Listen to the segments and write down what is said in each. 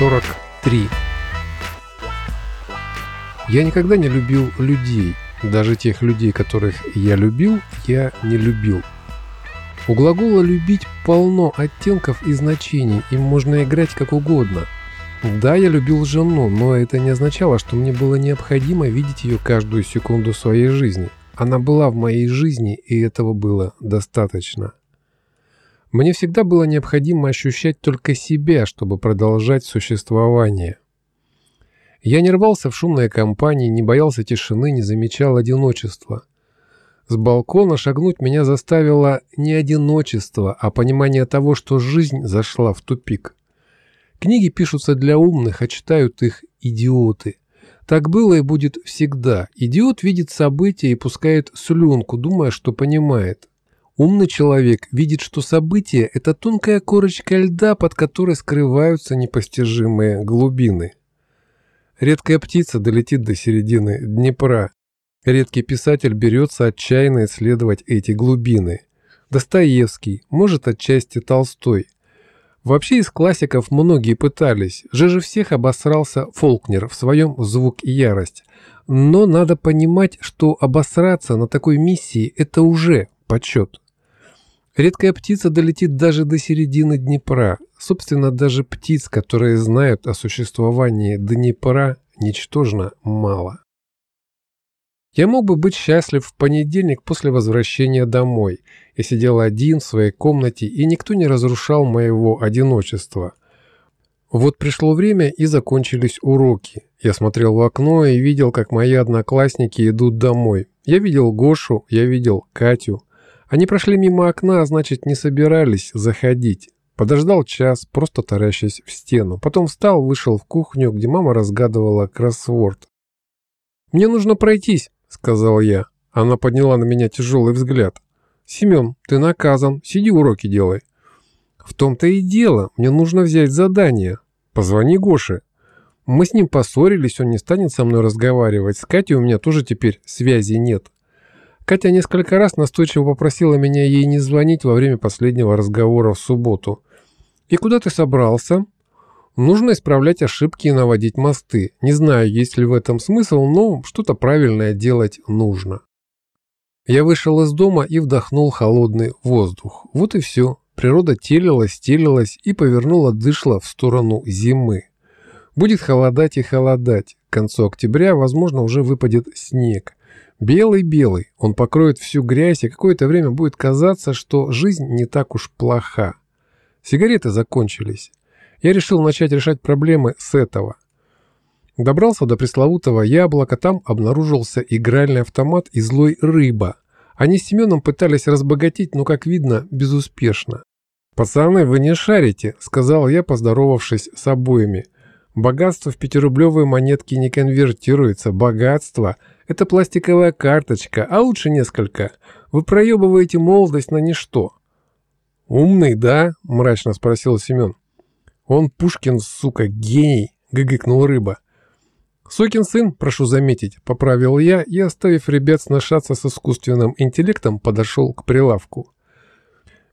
43. Я никогда не любил людей. Даже тех людей, которых я любил, я не любил. У глагола «любить» полно оттенков и значений, им можно играть как угодно. Да, я любил жену, но это не означало, что мне было необходимо видеть ее каждую секунду своей жизни. Она была в моей жизни, и этого было достаточно. Мне всегда было необходимо ощущать только себя, чтобы продолжать существование. Я не рвался в шумные компании, не боялся тишины, не замечал одиночества. С балкона шагнуть меня заставило не одиночество, а понимание того, что жизнь зашла в тупик. Книги пишутся для умных, а читают их идиоты. Так было и будет всегда. Идиот видит события и пускает слюнку, думая, что понимает. Умный человек видит, что событие – это тонкая корочка льда, под которой скрываются непостижимые глубины. Редкая птица долетит до середины Днепра. Редкий писатель берется отчаянно исследовать эти глубины. Достоевский, может отчасти Толстой. Вообще из классиков многие пытались. Жиже всех обосрался Фолкнер в своем «Звук и ярость». Но надо понимать, что обосраться на такой миссии – это уже почет. Редкая птица долетит даже до середины Днепра. Собственно, даже птиц, которые знают о существовании Днепра, ничтожно мало. Я мог бы быть счастлив в понедельник после возвращения домой. Я сидел один в своей комнате, и никто не разрушал моего одиночества. Вот пришло время, и закончились уроки. Я смотрел в окно и видел, как мои одноклассники идут домой. Я видел Гошу, я видел Катю. Они прошли мимо окна, а значит не собирались заходить. Подождал час, просто таращась в стену. Потом встал, вышел в кухню, где мама разгадывала кроссворд. «Мне нужно пройтись», — сказал я. Она подняла на меня тяжелый взгляд. «Семен, ты наказан. Сиди уроки делай». «В том-то и дело. Мне нужно взять задание. Позвони Гоше. Мы с ним поссорились, он не станет со мной разговаривать. С Катей у меня тоже теперь связи нет. Катя несколько раз настойчиво попросила меня ей не звонить во время последнего разговора в субботу. «И куда ты собрался?» «Нужно исправлять ошибки и наводить мосты. Не знаю, есть ли в этом смысл, но что-то правильное делать нужно». Я вышел из дома и вдохнул холодный воздух. Вот и все. Природа телилась, телилась и повернула дышло в сторону зимы. Будет холодать и холодать. К концу октября, возможно, уже выпадет снег. Белый-белый, он покроет всю грязь, и какое-то время будет казаться, что жизнь не так уж плоха. Сигареты закончились. Я решил начать решать проблемы с этого. Добрался до пресловутого яблока, там обнаружился игральный автомат и злой рыба. Они с Семеном пытались разбогатеть, но, как видно, безуспешно. «Пацаны, вы не шарите», — сказал я, поздоровавшись с обоими. «Богатство в пятирублевые монетки не конвертируется. Богатство это пластиковая карточка, а лучше несколько. Вы проебываете молодость на ничто». «Умный, да?» – мрачно спросил Семен. «Он Пушкин, сука, гений!» – гыгыкнул рыба. «Сокин сын, прошу заметить», – поправил я и, оставив ребят сношаться с искусственным интеллектом, подошел к прилавку.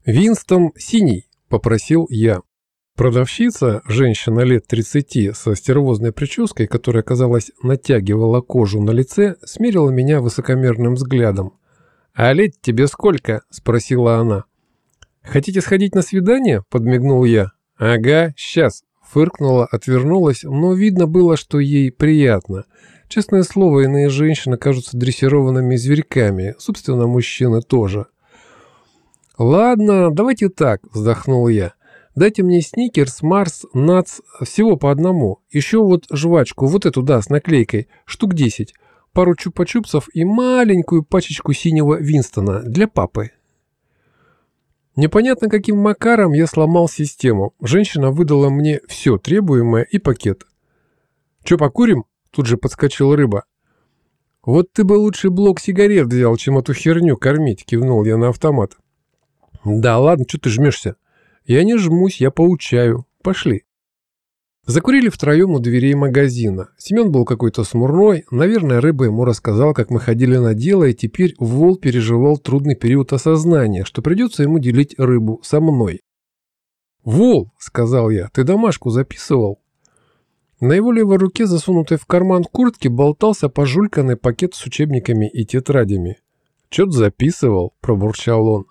«Винстон синий», – попросил я. Продавщица, женщина лет 30 со стервозной прической, которая, казалось, натягивала кожу на лице, смерила меня высокомерным взглядом. «А лет тебе сколько?» – спросила она. «Хотите сходить на свидание?» – подмигнул я. «Ага, сейчас», – фыркнула, отвернулась, но видно было, что ей приятно. Честное слово, иные женщины кажутся дрессированными зверьками, собственно, мужчины тоже. «Ладно, давайте так», – вздохнул я. Дайте мне сникерс, Марс, Нац, всего по одному. Еще вот жвачку, вот эту, да, с наклейкой, штук 10. Пару чупа-чупсов и маленькую пачечку синего Винстона для папы. Непонятно каким макаром я сломал систему. Женщина выдала мне все требуемое и пакет. «Че, покурим?» – тут же подскочил рыба. «Вот ты бы лучше блок сигарет взял, чем эту херню кормить», – кивнул я на автомат. «Да ладно, что ты жмешься?» Я не жмусь, я поучаю. Пошли. Закурили втроем у дверей магазина. Семен был какой-то смурной. Наверное, рыба ему рассказал, как мы ходили на дело, и теперь Вол переживал трудный период осознания, что придется ему делить рыбу со мной. «Вол», — сказал я, — «ты домашку записывал?» На его левой руке, засунутый в карман куртки, болтался пожульканный пакет с учебниками и тетрадями. «Чё-то записывал», – пробурчал он.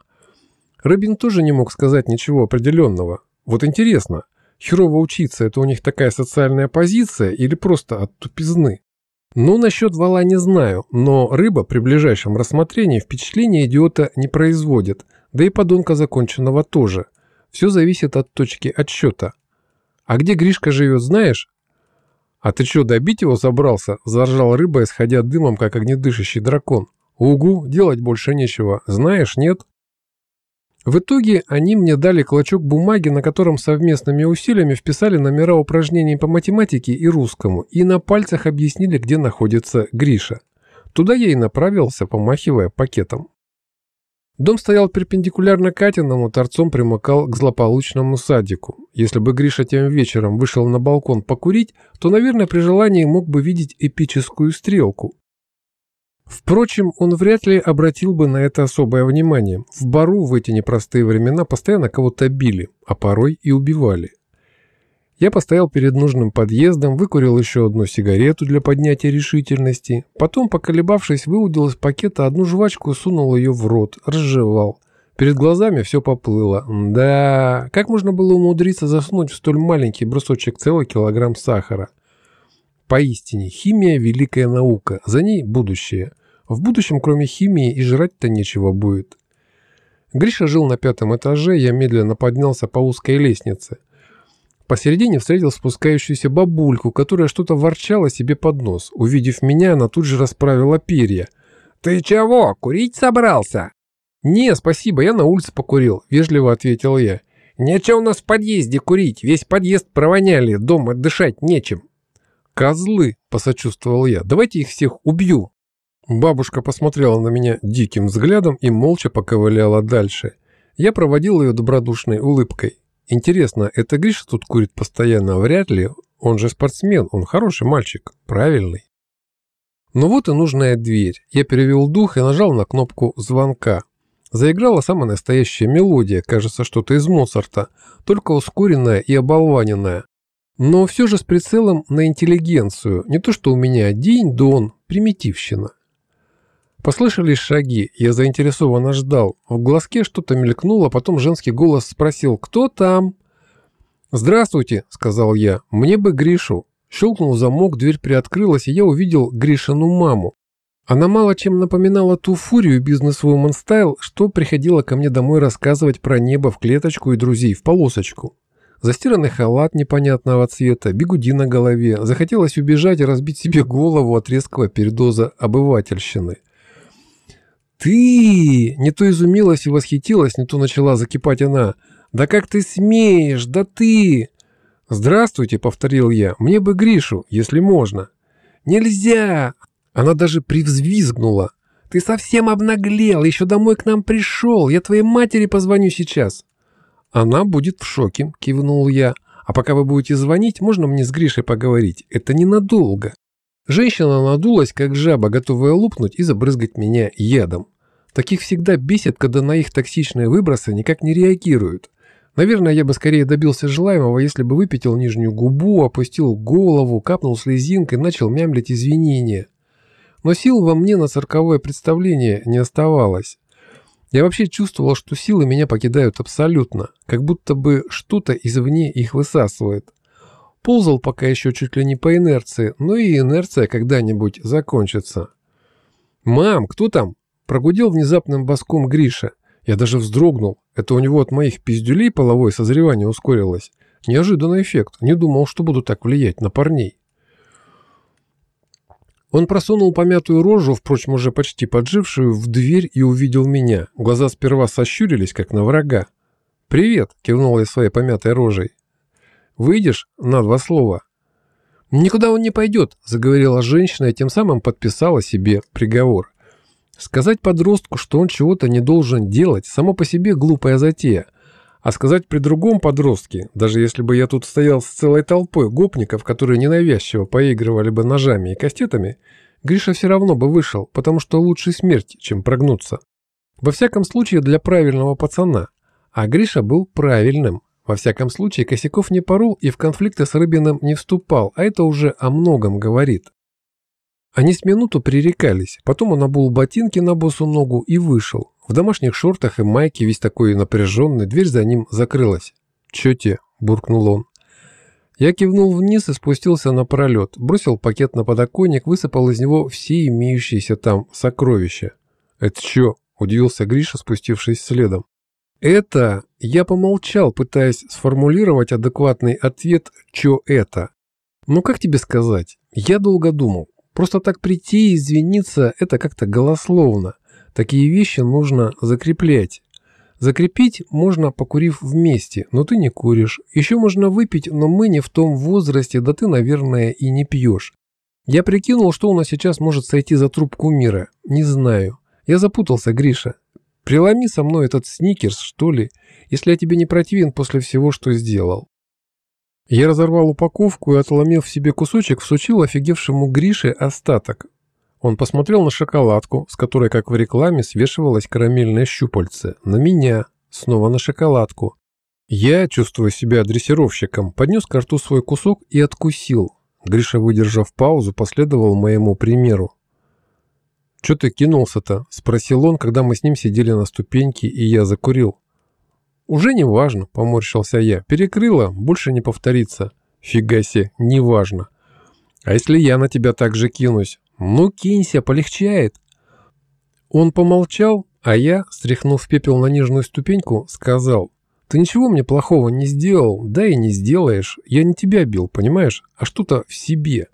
Рыбин тоже не мог сказать ничего определенного. Вот интересно, херово учиться – это у них такая социальная позиция или просто от тупизны? Ну, насчет вала не знаю, но рыба при ближайшем рассмотрении впечатления идиота не производит, да и подонка законченного тоже. Все зависит от точки отсчета. А где Гришка живет, знаешь? «А ты что, добить его собрался?» – заржал рыба, исходя дымом, как огнедышащий дракон. «Угу, делать больше нечего. Знаешь, нет?» В итоге они мне дали клочок бумаги, на котором совместными усилиями вписали номера упражнений по математике и русскому, и на пальцах объяснили, где находится Гриша. Туда я и направился, помахивая пакетом. Дом стоял перпендикулярно Катиному, торцом примыкал к злополучному садику. Если бы Гриша тем вечером вышел на балкон покурить, то, наверное, при желании мог бы видеть эпическую стрелку. Впрочем, он вряд ли обратил бы на это особое внимание. В бару в эти непростые времена постоянно кого-то били, а порой и убивали. Я постоял перед нужным подъездом, выкурил еще одну сигарету для поднятия решительности, потом, поколебавшись, выудил из пакета одну жвачку сунул ее в рот, разжевал. Перед глазами все поплыло. Да, как можно было умудриться засунуть в столь маленький брусочек целый килограмм сахара? Поистине, химия – великая наука, за ней будущее. В будущем, кроме химии, и жрать-то нечего будет. Гриша жил на пятом этаже, я медленно поднялся по узкой лестнице. Посередине встретил спускающуюся бабульку, которая что-то ворчала себе под нос. Увидев меня, она тут же расправила перья. «Ты чего, курить собрался?» «Не, спасибо, я на улице покурил», — вежливо ответил я. «Нечего у нас в подъезде курить, весь подъезд провоняли, дома дышать нечем». «Козлы!» — посочувствовал я. «Давайте их всех убью!» Бабушка посмотрела на меня диким взглядом и молча поковыляла дальше. Я проводил ее добродушной улыбкой. Интересно, это Гриша тут курит постоянно? Вряд ли. Он же спортсмен, он хороший мальчик, правильный. Ну вот и нужная дверь. Я перевел дух и нажал на кнопку звонка. Заиграла самая настоящая мелодия, кажется, что-то из Моцарта, только ускоренная и оболваненная. Но все же с прицелом на интеллигенцию, не то что у меня день-дон, примитивщина. Послышались шаги, я заинтересованно ждал. В глазке что-то мелькнуло, потом женский голос спросил «Кто там?» «Здравствуйте», — сказал я, — «мне бы Гришу». Щелкнул замок, дверь приоткрылась, и я увидел Гришину маму. Она мало чем напоминала ту фурию бизнес-вумен стайл, что приходила ко мне домой рассказывать про небо в клеточку и друзей в полосочку. Застиранный халат непонятного цвета, бигуди на голове. Захотелось убежать и разбить себе голову от резкого передоза обывательщины. «Ты!» Не то изумилась и восхитилась, не то начала закипать она. «Да как ты смеешь? Да ты!» «Здравствуйте», — повторил я. «Мне бы Гришу, если можно». «Нельзя!» Она даже привзвизгнула. «Ты совсем обнаглел, еще домой к нам пришел. Я твоей матери позвоню сейчас». «Она будет в шоке», — кивнул я. «А пока вы будете звонить, можно мне с Гришей поговорить? Это ненадолго». Женщина надулась, как жаба, готовая лупнуть и забрызгать меня ядом. Таких всегда бесит, когда на их токсичные выбросы никак не реагируют. Наверное, я бы скорее добился желаемого, если бы выпятил нижнюю губу, опустил голову, капнул слезинкой, начал мямлить извинения. Но сил во мне на цирковое представление не оставалось. Я вообще чувствовал, что силы меня покидают абсолютно, как будто бы что-то извне их высасывает. Ползал пока еще чуть ли не по инерции, но и инерция когда-нибудь закончится. «Мам, кто там?» – прогудел внезапным боском Гриша. Я даже вздрогнул. Это у него от моих пиздюлей половое созревание ускорилось. Неожиданный эффект. Не думал, что буду так влиять на парней. Он просунул помятую рожу, впрочем, уже почти поджившую, в дверь и увидел меня. Глаза сперва сощурились, как на врага. «Привет!» – кивнул я своей помятой рожей. Выйдешь на два слова?» «Никуда он не пойдет», – заговорила женщина и тем самым подписала себе приговор. Сказать подростку, что он чего-то не должен делать, само по себе глупая затея. А сказать при другом подростке, даже если бы я тут стоял с целой толпой гопников, которые ненавязчиво поигрывали бы ножами и кастетами, Гриша все равно бы вышел, потому что лучше смерть, чем прогнуться. Во всяком случае, для правильного пацана. А Гриша был правильным. Во всяком случае, Косяков не порол и в конфликты с Рыбиным не вступал, а это уже о многом говорит. Они с минуту пререкались, потом он обул ботинки на босу ногу и вышел. В домашних шортах и майке, весь такой напряженный, дверь за ним закрылась. «Чё те?» – буркнул он. Я кивнул вниз и спустился на пролет, бросил пакет на подоконник, высыпал из него все имеющиеся там сокровища. «Это чё?» – удивился Гриша, спустившись следом. «Это...» – я помолчал, пытаясь сформулировать адекватный ответ «чё это?». «Ну как тебе сказать? Я долго думал. Просто так прийти и извиниться – это как-то голословно. Такие вещи нужно закреплять. Закрепить можно, покурив вместе, но ты не куришь. Еще можно выпить, но мы не в том возрасте, да ты, наверное, и не пьешь. Я прикинул, что у нас сейчас может сойти за трубку мира. Не знаю. Я запутался, Гриша. Приломи со мной этот сникерс, что ли, если я тебе не противен после всего, что сделал. Я разорвал упаковку и, отломив в себе кусочек, всучил офигевшему Грише остаток. Он посмотрел на шоколадку, с которой, как в рекламе, свешивалось карамельное щупальце, на меня, снова на шоколадку. Я, чувствуя себя дрессировщиком, поднес к рту свой кусок и откусил. Гриша, выдержав паузу, последовал моему примеру. «Чё ты кинулся-то?» – спросил он, когда мы с ним сидели на ступеньке, и я закурил. «Уже не важно», – поморщился я. «Перекрыло, больше не повторится». «Фига себе, не важно». «А если я на тебя так же кинусь?» «Ну, кинься, полегчает». Он помолчал, а я, стряхнув пепел на нижнюю ступеньку, сказал. «Ты ничего мне плохого не сделал, да и не сделаешь. Я не тебя бил, понимаешь, а что-то в себе.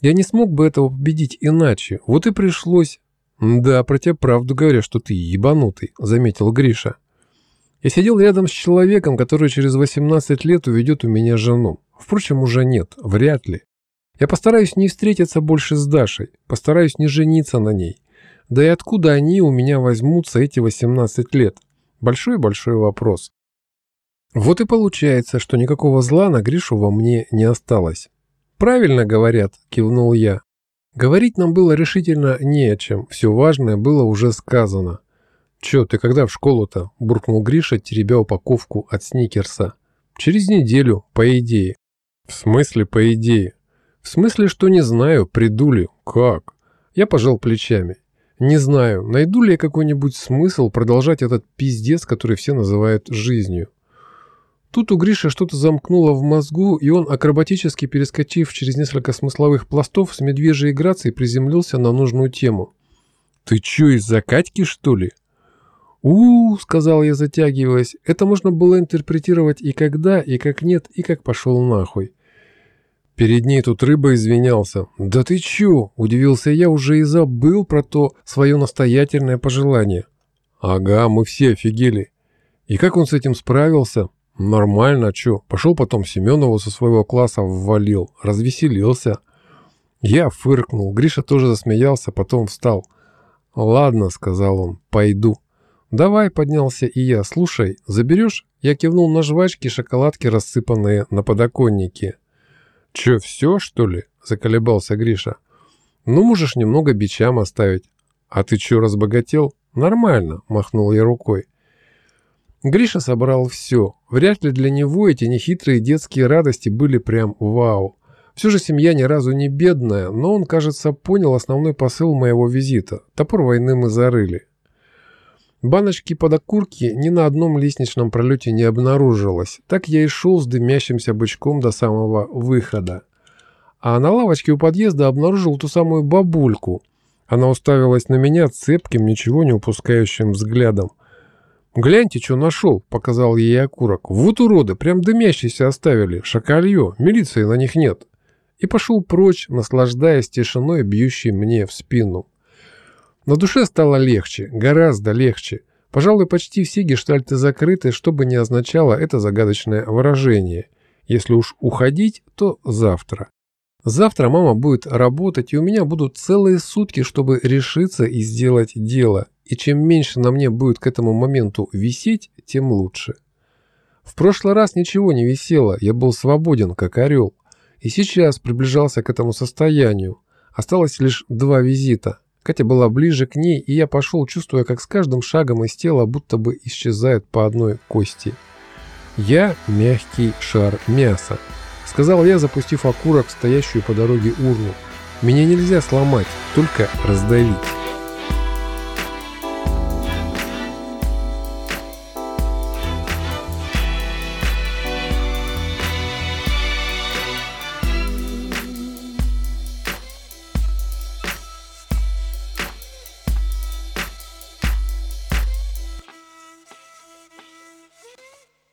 Я не смог бы этого победить иначе. Вот и пришлось. Да, про тебя правду говоря, что ты ебанутый, заметил Гриша. Я сидел рядом с человеком, который через 18 лет уведет у меня жену. Впрочем, уже нет, вряд ли. Я постараюсь не встретиться больше с Дашей, постараюсь не жениться на ней. Да и откуда они у меня возьмутся эти 18 лет? Большой-большой вопрос. Вот и получается, что никакого зла на Гришу во мне не осталось. «Правильно говорят», – кивнул я. Говорить нам было решительно не о чем, все важное было уже сказано. «Чё, ты когда в школу-то?» – буркнул Гриша, теребя упаковку от сникерса. «Через неделю, по идее». «В смысле по идее?» «В смысле, что не знаю, приду ли, как?» Я пожал плечами. «Не знаю, найду ли я какой-нибудь смысл продолжать этот пиздец, который все называют жизнью. Тут у Гриши что-то замкнуло в мозгу, и он, акробатически перескочив через несколько смысловых пластов, с медвежьей грацией приземлился на нужную тему. «Ты чё, из-за Катьки, что ли?» -у, -у сказал я, затягиваясь. Это можно было интерпретировать и когда, и как нет, и как пошел нахуй. Перед ней тут рыба извинялся. «Да ты чё?» – удивился я, уже и забыл про то свое настоятельное пожелание. «Ага, мы все офигели. И как он с этим справился?» Нормально, а чё? Пошел потом Семенову со своего класса ввалил, развеселился. Я фыркнул, Гриша тоже засмеялся, потом встал. «Ладно», — сказал он, — «пойду». «Давай», — поднялся и я. «Слушай, заберешь?» Я кивнул на жвачки и шоколадки, рассыпанные на подоконнике. «Чё, все, что ли?» — заколебался Гриша. «Ну, можешь немного бичам оставить». «А ты чё, разбогател?» «Нормально», — махнул я рукой. Гриша собрал все. Вряд ли для него эти нехитрые детские радости были прям вау. Все же семья ни разу не бедная, но он, кажется, понял основной посыл моего визита. Топор войны мы зарыли. Баночки под окурки ни на одном лестничном пролете не обнаружилось. Так я и шел с дымящимся бычком до самого выхода. А на лавочке у подъезда обнаружил ту самую бабульку. Она уставилась на меня цепким, ничего не упускающим взглядом. «Гляньте, что нашел», — показал ей окурок. «Вот уроды, прям дымящиеся оставили. Шакалье, милиции на них нет». И пошел прочь, наслаждаясь тишиной, бьющей мне в спину. На душе стало легче, гораздо легче. Пожалуй, почти все гештальты закрыты, что бы ни означало это загадочное выражение. Если уж уходить, то завтра. Завтра мама будет работать, и у меня будут целые сутки, чтобы решиться и сделать дело и чем меньше на мне будет к этому моменту висеть, тем лучше. В прошлый раз ничего не висело, я был свободен, как орел, и сейчас приближался к этому состоянию. Осталось лишь два визита. Катя была ближе к ней, и я пошел, чувствуя, как с каждым шагом из тела будто бы исчезает по одной кости. «Я мягкий шар мяса», — сказал я, запустив окурок в стоящую по дороге урну. «Меня нельзя сломать, только раздавить».